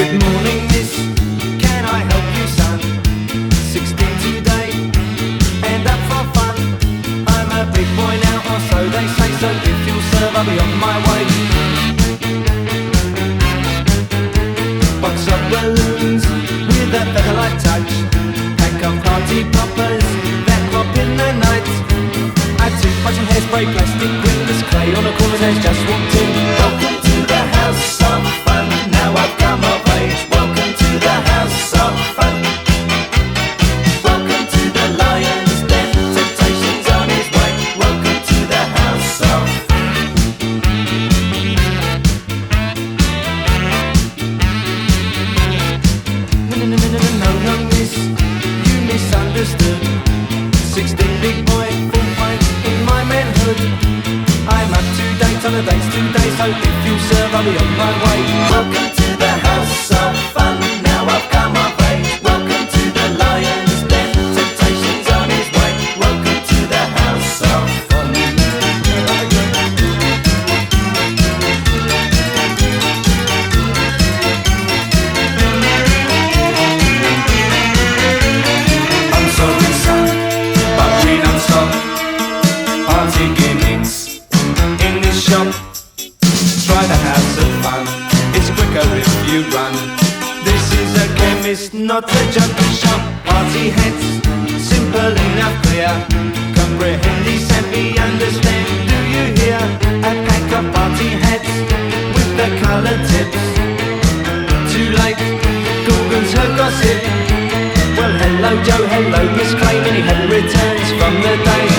Good morning, miss. Can I help you, son? 16 today, and up for fun. I'm a big boy now, or so they say. So if you'll serve, I'll be on my way. Box balloons with a feather-light touch. Party poppers that pop in the night. Hairspray, plastic Sixteen big boy, full pint in my manhood. I'm up to date on the dates today, so if you serve, I'll be on my way. Shop. Try to house of fun. It's quicker if you run. This is a chemist, not a junkie shop. Party hats, simple enough, clear. Comprehend be understand. Do you hear? A pack of party hats with the color tips. Too late, Gorgon's her gossip. Well, hello Joe, hello Miss Clay, many happy returns from the day.